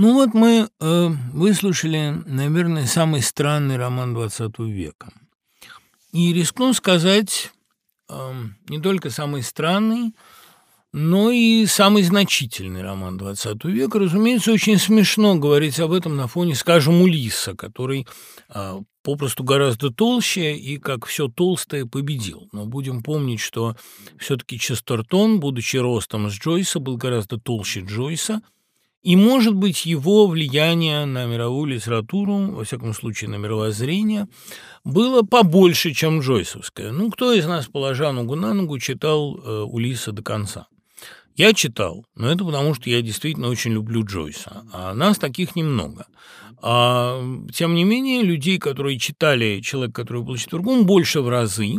Ну вот мы э, выслушали, наверное, самый странный роман XX века. И рискну сказать, э, не только самый странный, но и самый значительный роман XX века. Разумеется, очень смешно говорить об этом на фоне, скажем, Улиса, который э, попросту гораздо толще и, как все толстое, победил. Но будем помнить, что все-таки Честертон, будучи ростом с Джойса, был гораздо толще Джойса – и, может быть, его влияние на мировую литературу, во всяком случае, на мировоззрение, было побольше, чем Джойсовское. Ну, кто из нас, положа ногу на ногу, читал э, Улиса до конца? Я читал, но это потому, что я действительно очень люблю Джойса, а нас таких немного. А, тем не менее, людей, которые читали «Человек, который был четвергом», больше в разы.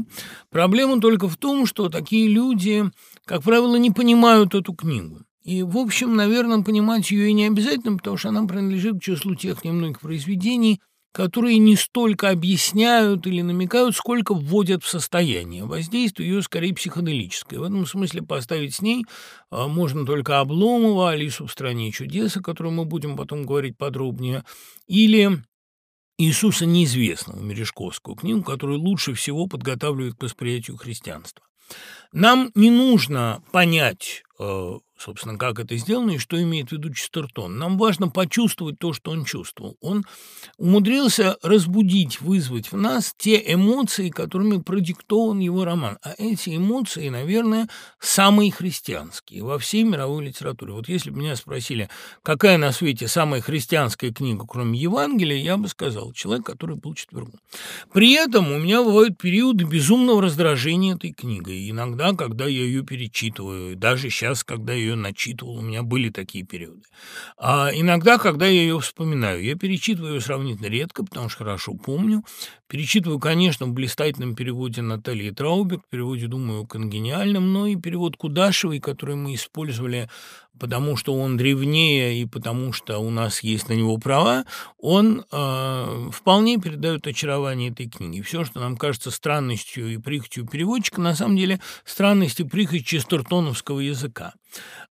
Проблема только в том, что такие люди, как правило, не понимают эту книгу. И, в общем, наверное, понимать ее и не обязательно, потому что она принадлежит к числу тех немногих произведений, которые не столько объясняют или намекают, сколько вводят в состояние. Воздействие ее скорее психоделическое. В этом смысле поставить с ней а, можно только Обломова, Алису в «Стране чудес», о которой мы будем потом говорить подробнее, или Иисуса неизвестного, Мережковскую книгу, которую лучше всего подготавливают к восприятию христианства. Нам не нужно понять э, собственно, как это сделано и что имеет в виду Честертон. Нам важно почувствовать то, что он чувствовал. Он умудрился разбудить, вызвать в нас те эмоции, которыми продиктован его роман. А эти эмоции, наверное, самые христианские во всей мировой литературе. Вот если бы меня спросили, какая на свете самая христианская книга, кроме Евангелия, я бы сказал, человек, который был четвергом. При этом у меня бывают периоды безумного раздражения этой книгой. Иногда, когда я ее перечитываю, даже сейчас, когда я ее начитывал, у меня были такие периоды. А иногда, когда я ее вспоминаю, я перечитываю ее сравнительно редко, потому что хорошо помню. Перечитываю, конечно, в блистательном переводе Натальи Траубек, в переводе, думаю, конгениальном, но и перевод Кудашевой, который мы использовали потому что он древнее и потому что у нас есть на него права, он э, вполне передает очарование этой книги. Все, что нам кажется странностью и прихотью переводчика, на самом деле странность и прихоть честертоновского языка.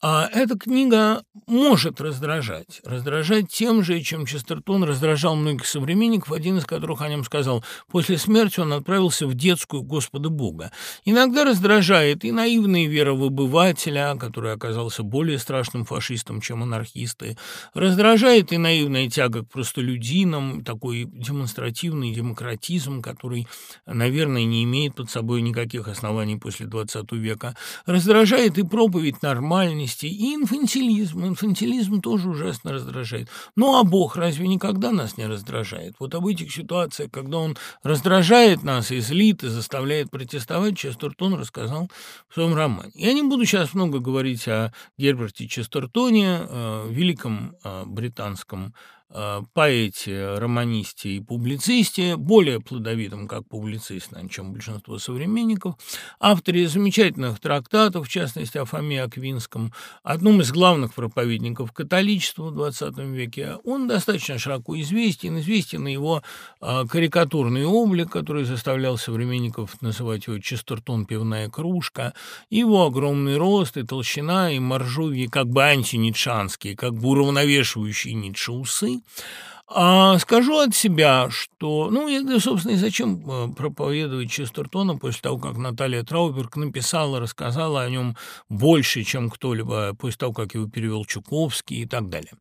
А эта книга может раздражать. Раздражать тем же, чем Честертон раздражал многих современников, один из которых о нем сказал, после смерти он отправился в детскую Господа Бога. Иногда раздражает и наивная вера в обывателя, который оказался более страшным фашистом, чем анархисты. Раздражает и наивная тяга к простолюдинам, такой демонстративный демократизм, который, наверное, не имеет под собой никаких оснований после XX века. Раздражает и проповедь нормальности, и инфантилизм. Инфантилизм тоже ужасно раздражает. Ну, а Бог разве никогда нас не раздражает? Вот об этих ситуациях, когда он раздражает нас и злит, и заставляет протестовать, Честертон рассказал в своем романе. Я не буду сейчас много говорить о Герберте Честертоне, э, великом э, британском поэте, романисте и публицисте, более плодовитом как публицист, чем большинство современников, авторе замечательных трактатов, в частности, о Фоме Аквинском, одном из главных проповедников католичества в XX веке. Он достаточно широко известен, известен его э, карикатурный облик, который заставлял современников называть его «Честертон пивная кружка», его огромный рост и толщина, и моржовьи как бы антинитшанские, как бы уравновешивающие Ницше усы, а скажу от себя, что, ну, я, собственно, и зачем э, проповедовать Честертона после того, как Наталья Трауберг написала, рассказала о нем больше, чем кто-либо, после того, как его перевел Чуковский и так далее.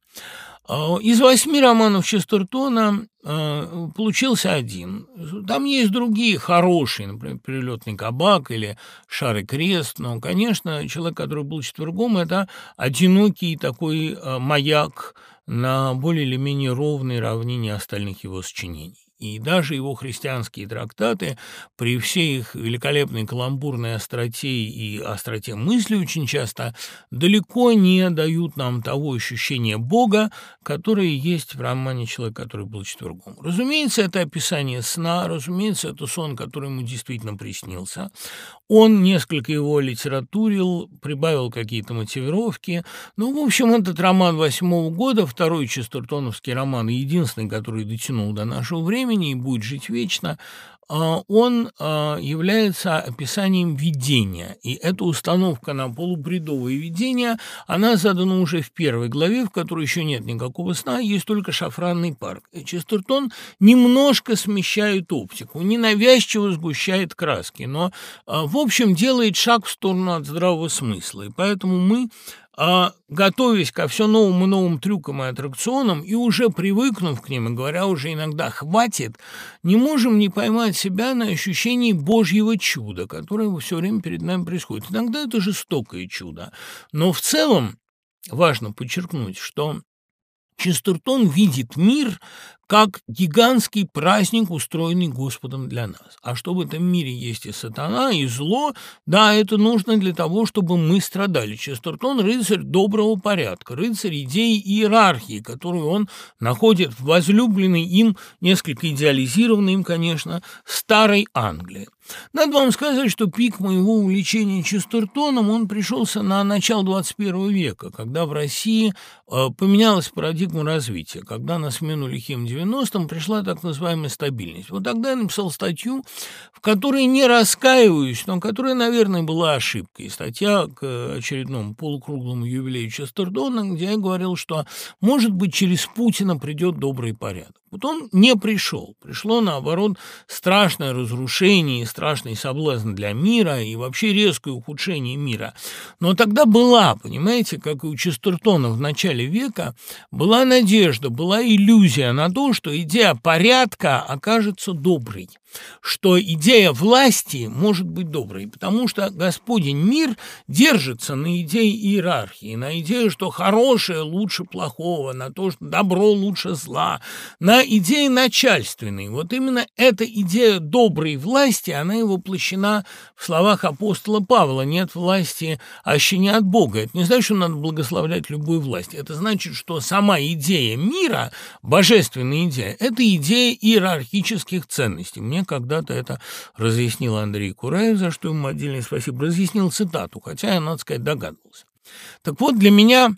А, из восьми романов Честертона э, получился один. Там есть другие хорошие, например, «Перелетный кабак» или «Шар и крест», но, конечно, человек, который был четвергом, это одинокий такой э, маяк, на более или менее ровной равнине остальных его сочинений. И даже его христианские трактаты, при всей их великолепной каламбурной остроте и остроте мысли очень часто, далеко не дают нам того ощущения Бога, которое есть в романе «Человек, который был четвергом». Разумеется, это описание сна, разумеется, это сон, который ему действительно приснился. Он несколько его литературил, прибавил какие-то мотивировки. Ну, в общем, этот роман восьмого года, второй честертоновский роман, единственный, который дотянул до нашего времени и будет жить вечно, а, он а, является описанием видения. И эта установка на полубредовое видение, она задана уже в первой главе, в которой еще нет никакого сна, есть только шафранный парк. И Честертон немножко смещает оптику, ненавязчиво сгущает краски, но, а, в общем, делает шаг в сторону от здравого смысла. И поэтому мы а готовясь ко все новым и новым трюкам и аттракционам, и уже привыкнув к ним, и говоря уже иногда «хватит», не можем не поймать себя на ощущении Божьего чуда, которое все время перед нами происходит. Иногда это жестокое чудо, но в целом важно подчеркнуть, что Честертон видит мир как гигантский праздник, устроенный Господом для нас. А что в этом мире есть и сатана, и зло, да, это нужно для того, чтобы мы страдали. Честертон – рыцарь доброго порядка, рыцарь идеи иерархии, которую он находит в возлюбленной им, несколько идеализированной им, конечно, старой Англии. Надо вам сказать, что пик моего увлечения Честертоном, он пришелся на начало 21 века, когда в России э, поменялась парадигма развития, когда на смену лихим 90-м пришла так называемая стабильность. Вот тогда я написал статью, в которой не раскаиваюсь, но которая, наверное, была ошибкой. Статья к очередному полукруглому юбилею Честердона, где я говорил, что, может быть, через Путина придет добрый порядок. Вот он не пришел. Пришло, наоборот, страшное разрушение страшный соблазн для мира, и вообще резкое ухудшение мира. Но тогда была, понимаете, как и у Честертона в начале века, была надежда, была иллюзия на то, что идея порядка окажется доброй что идея власти может быть доброй, потому что Господень мир держится на идее иерархии, на идее, что хорошее лучше плохого, на то, что добро лучше зла, на идее начальственной. Вот именно эта идея доброй власти, она и воплощена в словах апостола Павла «нет власти, аще не от Бога». Это не значит, что надо благословлять любую власть. Это значит, что сама идея мира, божественная идея, это идея иерархических ценностей. Мне когда-то это разъяснил Андрей Кураев, за что ему отдельное спасибо, разъяснил цитату, хотя я, надо сказать, догадывался. Так вот, для меня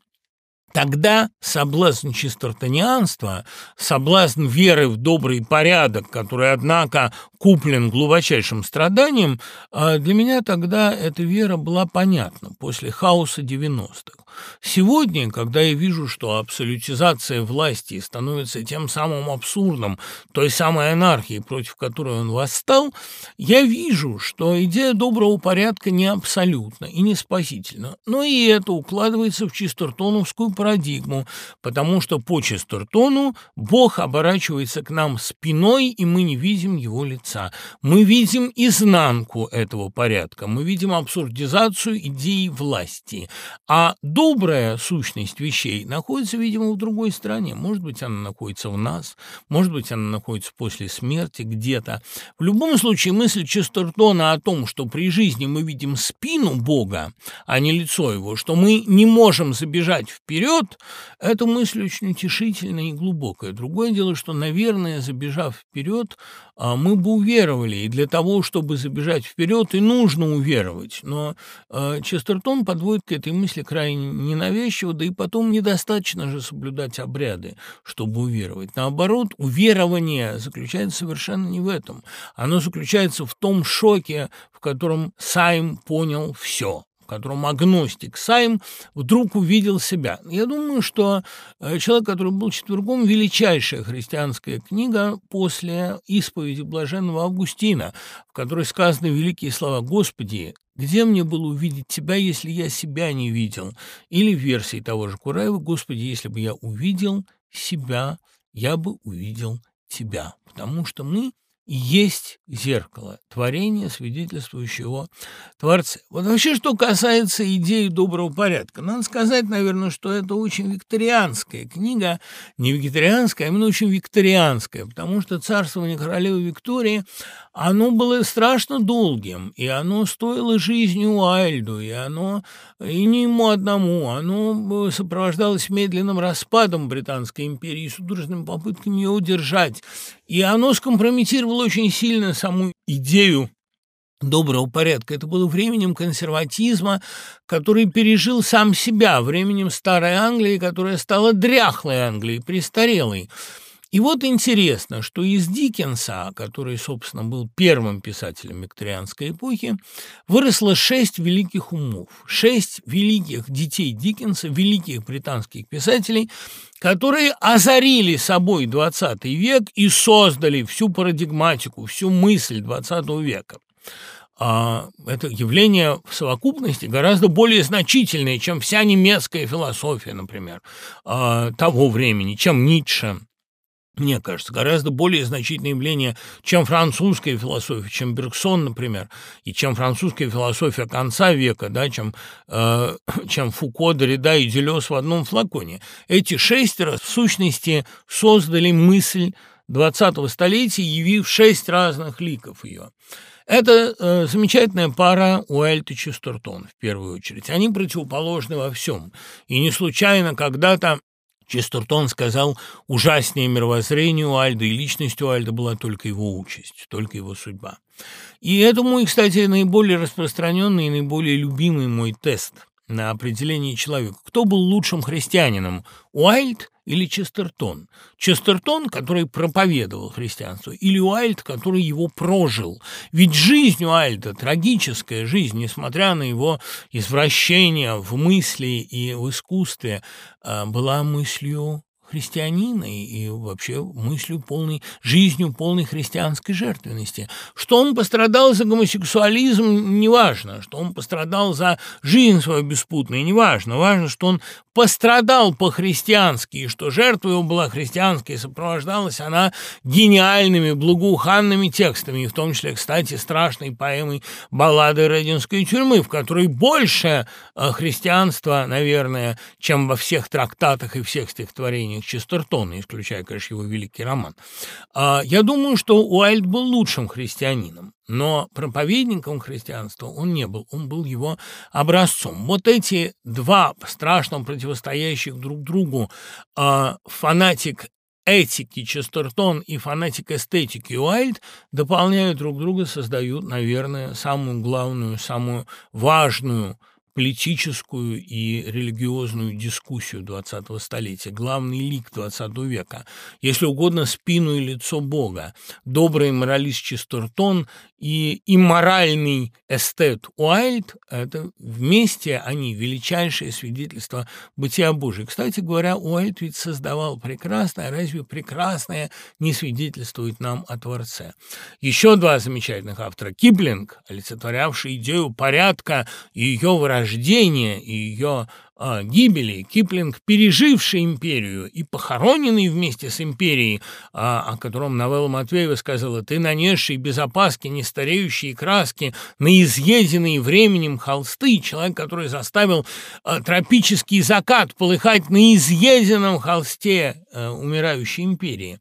Тогда соблазн чистартанианства, соблазн веры в добрый порядок, который, однако, куплен глубочайшим страданием, а для меня тогда эта вера была понятна после хаоса 90-х. Сегодня, когда я вижу, что абсолютизация власти становится тем самым абсурдом, той самой анархией, против которой он восстал, я вижу, что идея доброго порядка не абсолютна и не спасительна. Но и это укладывается в чистертоновскую парадигму, потому что по чистертону Бог оборачивается к нам спиной, и мы не видим его лица. Мы видим изнанку этого порядка, мы видим абсурдизацию идеи власти. А до добрая сущность вещей находится, видимо, в другой стране. Может быть, она находится в нас, может быть, она находится после смерти где-то. В любом случае, мысль Честертона о том, что при жизни мы видим спину Бога, а не лицо его, что мы не можем забежать вперед, эта мысль очень утешительная и глубокая. Другое дело, что, наверное, забежав вперед, мы бы уверовали, и для того, чтобы забежать вперед, и нужно уверовать. Но а, Честертон подводит к этой мысли крайне ненавязчиво, да и потом недостаточно же соблюдать обряды, чтобы уверовать. Наоборот, уверование заключается совершенно не в этом. Оно заключается в том шоке, в котором Сайм понял все в котором агностик Сайм вдруг увидел себя. Я думаю, что э, человек, который был четвергом, величайшая христианская книга после исповеди блаженного Августина, в которой сказаны великие слова «Господи, где мне было увидеть Тебя, если я себя не видел?» Или в версии того же Кураева «Господи, если бы я увидел себя, я бы увидел Тебя». Потому что мы есть зеркало, творение, свидетельствующего Творце. Вот вообще, что касается идеи доброго порядка, надо сказать, наверное, что это очень викторианская книга, не вегетарианская, а именно очень викторианская, потому что царствование королевы Виктории, оно было страшно долгим, и оно стоило жизни Уайльду, и оно, и не ему одному, оно сопровождалось медленным распадом Британской империи, судорожными попытками ее удержать, и оно скомпрометировало очень сильно саму идею доброго порядка. Это было временем консерватизма, который пережил сам себя, временем старой Англии, которая стала дряхлой Англией, престарелой. И вот интересно, что из Диккенса, который, собственно, был первым писателем викторианской эпохи, выросло шесть великих умов, шесть великих детей Диккенса, великих британских писателей, которые озарили собой XX век и создали всю парадигматику, всю мысль XX века. А, это явление в совокупности гораздо более значительное, чем вся немецкая философия, например, а, того времени, чем Ницше, мне кажется, гораздо более значительное явление, чем французская философия, чем Бергсон, например, и чем французская философия конца века, да, чем, э, чем Фуко, Дорида и Делес в одном флаконе. Эти шестеро, в сущности, создали мысль 20-го столетия, явив шесть разных ликов ее. Это э, замечательная пара Уэльт и Честертон, в первую очередь. Они противоположны во всем. И не случайно когда-то Честертон сказал, ужаснее мировоззрению Альда, и личностью Альда была только его участь, только его судьба. И это мой, кстати, наиболее распространенный и наиболее любимый мой тест – на определение человека. Кто был лучшим христианином, Уайльд или Честертон? Честертон, который проповедовал христианство, или Уайльд, который его прожил? Ведь жизнь Уайльда, трагическая жизнь, несмотря на его извращения в мысли и в искусстве, а, была мыслью христианина и вообще мыслью полной, жизнью полной христианской жертвенности. Что он пострадал за гомосексуализм, неважно. Что он пострадал за жизнь свою беспутную, неважно. Важно, что он пострадал по-христиански, и что жертва его была христианской, сопровождалась она гениальными, благоуханными текстами, и в том числе, кстати, страшной поэмой «Баллады Рединской тюрьмы», в которой больше э, христианства, наверное, чем во всех трактатах и всех стихотворениях Честертона, исключая, конечно, его великий роман. А, я думаю, что Уайльд был лучшим христианином. Но проповедником христианства он не был, он был его образцом. Вот эти два страшно противостоящих друг другу э, фанатик этики Честертон и фанатик эстетики Уайльд дополняют друг друга, создают, наверное, самую главную, самую важную политическую и религиозную дискуссию XX столетия, главный лик XX века, если угодно, спину и лицо Бога, добрый моралист Честертон и имморальный эстет Уайльд – это вместе они величайшее свидетельство бытия Божия. Кстати говоря, Уайльд ведь создавал прекрасное, разве прекрасное не свидетельствует нам о Творце? Еще два замечательных автора – Киплинг, олицетворявший идею порядка и ее выражение рождения и ее а, гибели. Киплинг, переживший империю и похороненный вместе с империей, а, о котором новелла Матвеева сказала, «Ты нанесший без опаски нестареющие краски на изъеденные временем холсты, человек, который заставил а, тропический закат полыхать на изъеденном холсте а, умирающей империи»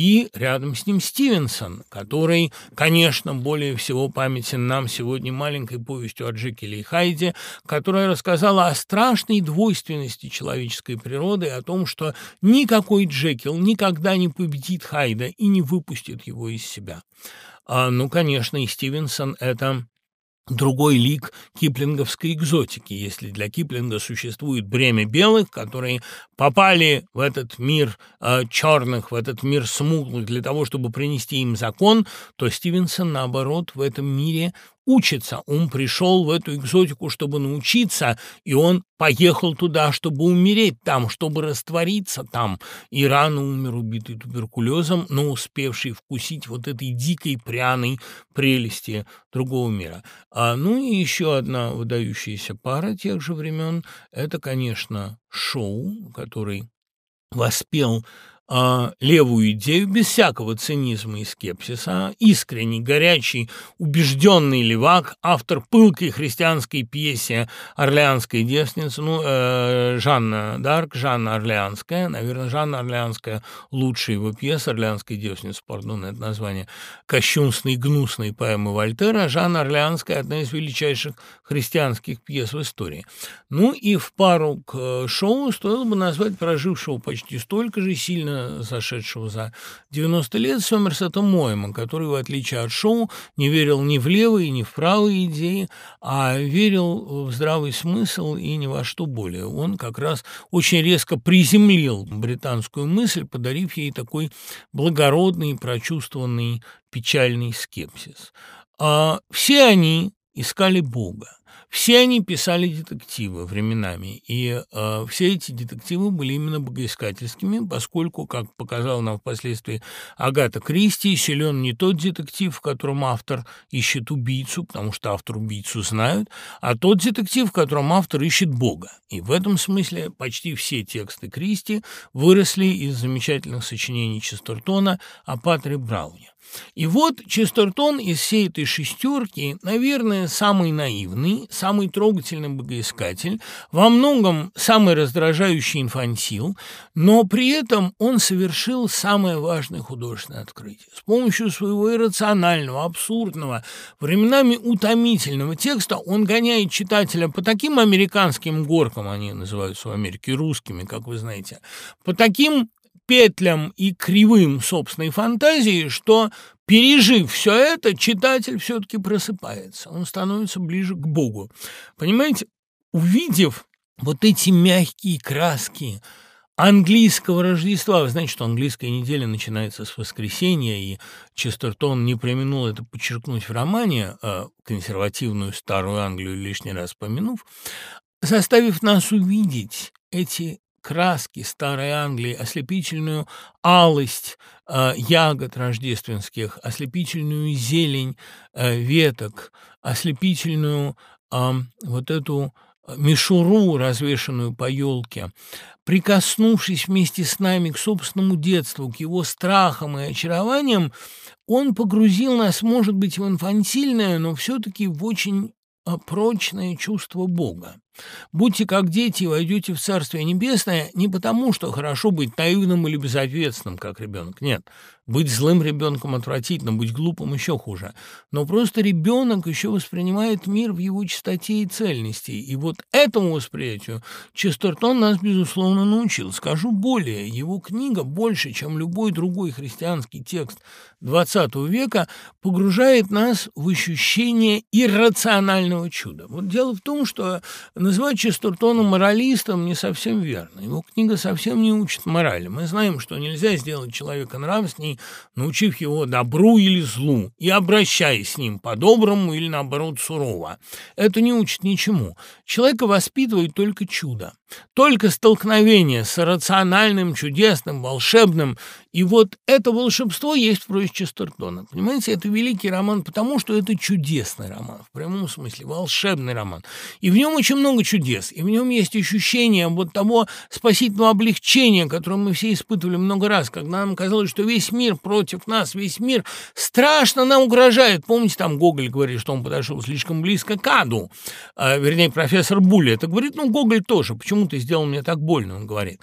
и рядом с ним Стивенсон, который, конечно, более всего памятен нам сегодня маленькой повестью о Джекиле и Хайде, которая рассказала о страшной двойственности человеческой природы о том, что никакой Джекил никогда не победит Хайда и не выпустит его из себя. А, ну, конечно, и Стивенсон – это другой лик киплинговской экзотики, если для Киплинга существует бремя белых, которые попали в этот мир э, черных, в этот мир смуглых для того, чтобы принести им закон, то Стивенсон, наоборот, в этом мире учится. Он пришел в эту экзотику, чтобы научиться, и он поехал туда, чтобы умереть там, чтобы раствориться там. И рано умер убитый туберкулезом, но успевший вкусить вот этой дикой пряной прелести другого мира. А, ну и еще одна выдающаяся пара тех же времен – это, конечно, Шоу, который воспел а, левую идею без всякого цинизма и скепсиса, искренний, горячий, убежденный левак, автор пылкой христианской пьесе «Орлеанская девственница», ну, э, Жанна Дарк, Жанна Орлеанская, наверное, Жанна Орлеанская лучшая его пьеса, «Орлеанская девственница», пардон, это название кощунственной, гнусной поэмы Вольтера, Жанна Орлеанская – одна из величайших христианских пьес в истории. Ну и в пару к шоу стоило бы назвать прожившего почти столько же сильно зашедшего за 90 лет, Сомерсета Моэма, который, в отличие от Шоу, не верил ни в левые, ни в правые идеи, а верил в здравый смысл и ни во что более. Он как раз очень резко приземлил британскую мысль, подарив ей такой благородный, прочувствованный, печальный скепсис. А все они искали Бога. Все они писали детективы временами, и э, все эти детективы были именно богоискательскими, поскольку, как показал нам впоследствии Агата Кристи, силен не тот детектив, в котором автор ищет убийцу, потому что автор убийцу знают, а тот детектив, в котором автор ищет Бога. И в этом смысле почти все тексты Кристи выросли из замечательных сочинений Честертона о Патре Брауне. И вот Честертон из всей этой шестерки, наверное, самый наивный, самый трогательный богоискатель, во многом самый раздражающий инфантил, но при этом он совершил самое важное художественное открытие. С помощью своего иррационального, абсурдного, временами утомительного текста он гоняет читателя по таким американским горкам, они называются в Америке русскими, как вы знаете, по таким петлям и кривым собственной фантазии, что, пережив все это, читатель все-таки просыпается, он становится ближе к Богу. Понимаете, увидев вот эти мягкие краски английского Рождества, вы знаете, что английская неделя начинается с воскресенья, и Честертон не применул это подчеркнуть в романе, а консервативную старую Англию лишний раз помянув, заставив нас увидеть эти краски старой Англии, ослепительную алость э, ягод рождественских, ослепительную зелень э, веток, ослепительную э, вот эту мишуру, развешенную по елке, прикоснувшись вместе с нами к собственному детству, к его страхам и очарованиям, он погрузил нас, может быть, в инфантильное, но все-таки в очень прочное чувство Бога. Будьте как дети и войдете в Царствие Небесное не потому, что хорошо быть наивным или безответственным, как ребенок. Нет, быть злым ребенком отвратительно, быть глупым еще хуже. Но просто ребенок еще воспринимает мир в его чистоте и цельности. И вот этому восприятию Честертон нас, безусловно, научил. Скажу более, его книга больше, чем любой другой христианский текст XX века, погружает нас в ощущение иррационального чуда. Вот дело в том, что называть Честертона моралистом не совсем верно. Его книга совсем не учит морали. Мы знаем, что нельзя сделать человека нравственней, научив его добру или злу, и обращаясь с ним по-доброму или, наоборот, сурово. Это не учит ничему. Человека воспитывает только чудо. Только столкновение с рациональным, чудесным, волшебным. И вот это волшебство есть в прозе Честертона. Понимаете, это великий роман, потому что это чудесный роман, в прямом смысле, волшебный роман. И в нем очень много чудес, и в нем есть ощущение вот того спасительного облегчения, которое мы все испытывали много раз, когда нам казалось, что весь мир против нас, весь мир страшно нам угрожает. Помните, там Гоголь говорит, что он подошел слишком близко к аду, а, вернее, профессор Булли это говорит, ну, Гоголь тоже, почему почему ты сделал мне так больно, он говорит.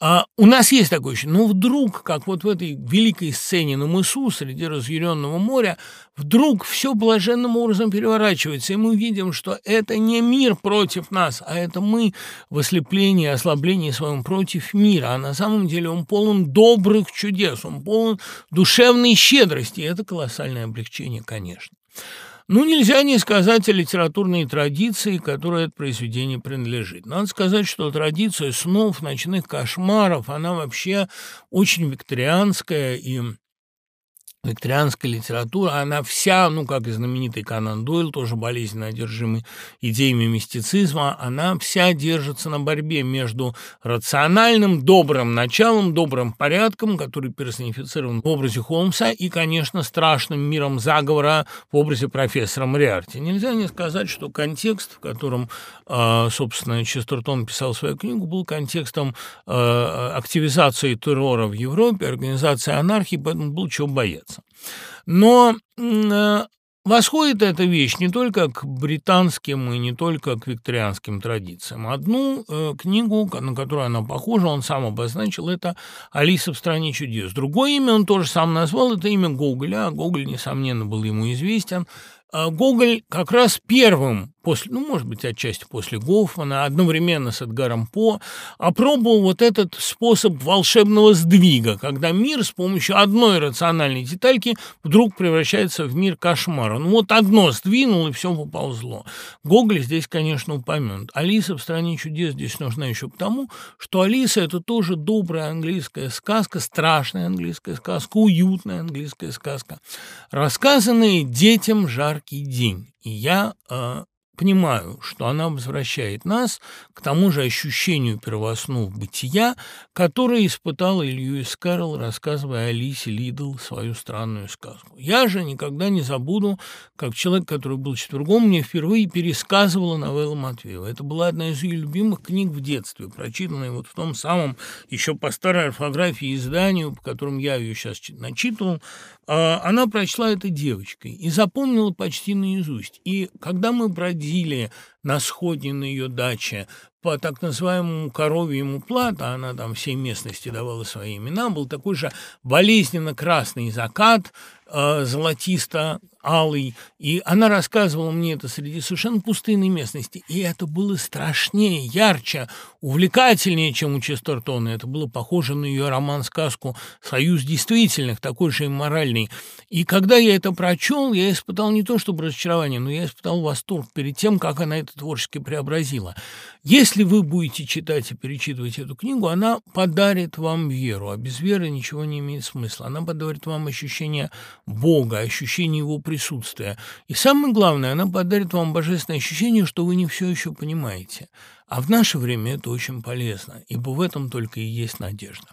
А у нас есть такое ощущение. Но вдруг, как вот в этой великой сцене на мысу среди разъяренного моря, вдруг все блаженным образом переворачивается, и мы видим, что это не мир против нас, а это мы в ослеплении, ослаблении своем против мира. А на самом деле он полон добрых чудес, он полон душевной щедрости. И это колоссальное облегчение, конечно. Ну, нельзя не сказать о литературной традиции, которой это произведение принадлежит. Надо сказать, что традиция снов, ночных кошмаров, она вообще очень викторианская и викторианская литература, она вся, ну, как и знаменитый Канан Дойл, тоже болезненно одержимый идеями мистицизма, она вся держится на борьбе между рациональным, добрым началом, добрым порядком, который персонифицирован в образе Холмса, и, конечно, страшным миром заговора в образе профессора Мариарти. Нельзя не сказать, что контекст, в котором, а, собственно, Честертон писал свою книгу, был контекстом а, активизации террора в Европе, организации анархии, поэтому был чего бояться меняться. Но э, восходит эта вещь не только к британским и не только к викторианским традициям. Одну э, книгу, на которую она похожа, он сам обозначил, это «Алиса в стране чудес». Другое имя он тоже сам назвал, это имя Гоголя, а Гоголь, несомненно, был ему известен. А Гоголь как раз первым после, ну, может быть, отчасти после Гофмана, одновременно с Эдгаром По, опробовал вот этот способ волшебного сдвига, когда мир с помощью одной рациональной детальки вдруг превращается в мир кошмара. Ну, вот одно сдвинул, и все поползло. Гоголь здесь, конечно, упомянут. Алиса в «Стране чудес» здесь нужна еще потому, что Алиса – это тоже добрая английская сказка, страшная английская сказка, уютная английская сказка, рассказанная детям жаркий день. И я э, понимаю, что она возвращает нас к тому же ощущению первооснов бытия, которое испытал Льюис Кэрролл, рассказывая Алисе Лидл свою странную сказку. Я же никогда не забуду, как человек, который был четвергом, мне впервые пересказывала новеллу Матвеева. Это была одна из ее любимых книг в детстве, прочитанная вот в том самом еще по старой орфографии изданию, по которым я ее сейчас начитывал, она прочла это девочкой и запомнила почти наизусть. И когда мы бродили на сходе на ее даче по так называемому коровьему плату, она там всей местности давала свои имена, был такой же болезненно красный закат, э, золотисто алый, и она рассказывала мне это среди совершенно пустынной местности, и это было страшнее, ярче, увлекательнее, чем у Честертона. Это было похоже на ее роман-сказку «Союз действительных», такой же имморальный. И когда я это прочел, я испытал не то чтобы разочарование, но я испытал восторг перед тем, как она это творчески преобразила. Если вы будете читать и перечитывать эту книгу, она подарит вам веру, а без веры ничего не имеет смысла. Она подарит вам ощущение Бога, ощущение Его присутствия. И самое главное, она подарит вам божественное ощущение, что вы не все еще понимаете. А в наше время это очень полезно, ибо в этом только и есть надежда.